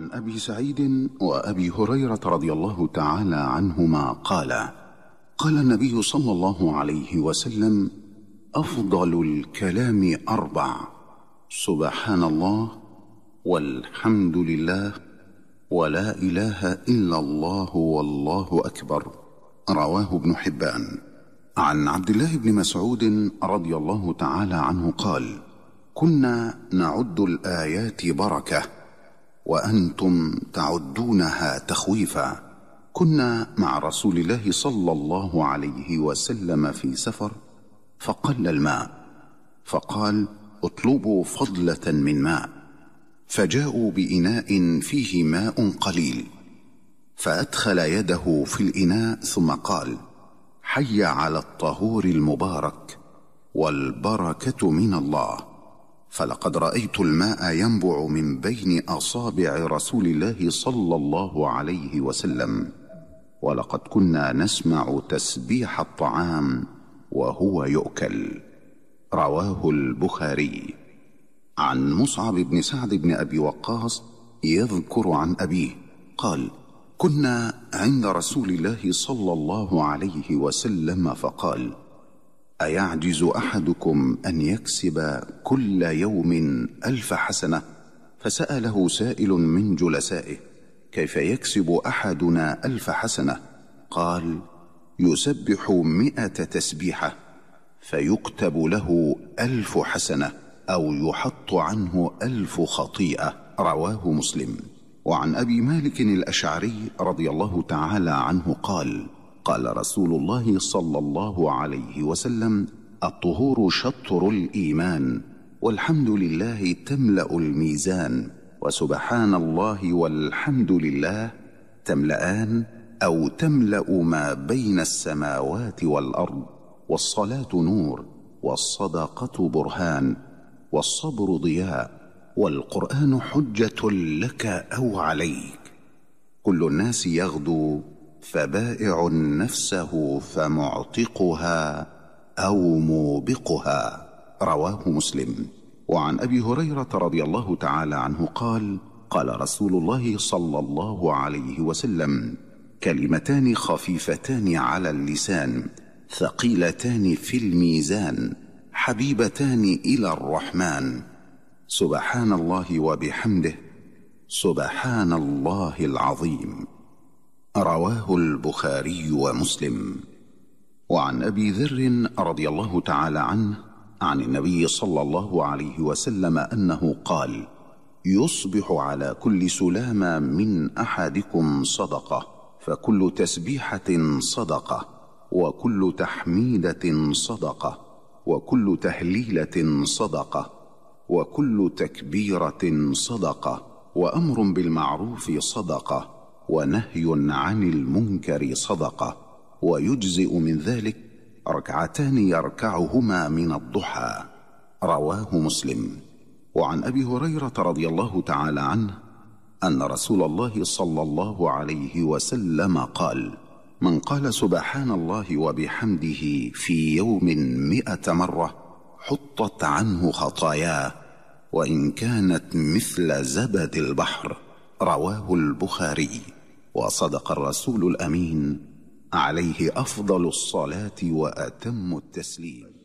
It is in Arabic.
عن أبي سعيد وأبي هريرة رضي الله تعالى عنهما قال قال النبي صلى الله عليه وسلم أفضل الكلام أربع سبحان الله والحمد لله ولا إله إلا الله والله أكبر. رواه ابن حبان. عن عبد الله بن مسعود رضي الله تعالى عنه قال كنا نعد الآيات بركة وأنتم تعدونها تخويفا. كنا مع رسول الله صلى الله عليه وسلم في سفر فقل الماء. فقال اطلبوا فضلة من ماء. فجاءوا بإناء فيه ماء قليل. فأدخل يده في الإناء ثم قال حي على الطهور المبارك والبركة من الله. فلقد رأيت الماء ينبع من بين أصابع رسول الله صلى الله عليه وسلم ولقد كنا نسمع تسبيح الطعام وهو يؤكل. رواه البخاري. عن مصعب بن سعد بن أبي وقاص يذكر عن أبيه قال كنا عند رسول الله صلى الله عليه وسلم فقال أيعجز أحدكم أن يكسب كل يوم ألف حسنة؟ فسأله سائل من جلسائه كيف يكسب أحدنا ألف حسنة؟ قال يسبح مائه تسبيحة فيكتب له ألف حسنة أو يحط عنه ألف خطيئة رواه مسلم. وعن أبي مالك الأشعري رضي الله تعالى عنه قال قال رسول الله صلى الله عليه وسلم الطهور شطر الإيمان والحمد لله تملأ الميزان وسبحان الله والحمد لله تملأان أو تملأ ما بين السماوات والأرض والصلاة نور والصدقة برهان والصبر ضياء والقرآن حجة لك أو عليك. كل الناس يغدو فبائع نفسه فمعتقها أو موبقها. رواه مسلم. وعن أبي هريرة رضي الله تعالى عنه قال قال رسول الله صلى الله عليه وسلم كلمتان خفيفتان على اللسان ثقيلتان في الميزان حبيبتان إلى الرحمن. سبحان الله وبحمده. سبحان الله العظيم. رواه البخاري ومسلم. وعن أبي ذر رضي الله تعالى عنه عن النبي صلى الله عليه وسلم أنه قال يصبح على كل سلامة من أحدكم صدقة فكل تسبيحة صدقة وكل تحميدة صدقة وكل تهليلة صدقة وكل تكبيرة صدقة وأمر بالمعروف صدقة. ونهي عن المنكر صدقة ويجزئ من ذلك ركعتان يركعهما من الضحى. رواه مسلم. وعن أبي هريرة رضي الله تعالى عنه أن رسول الله صلى الله عليه وسلم قال من قال سبحان الله وبحمده في يوم مائه مرة حطت عنه خطاياه وإن كانت مثل زبد البحر رواه البخاري. وصدق الرسول الأمين عليه أفضل الصلاة وأتم التسليم.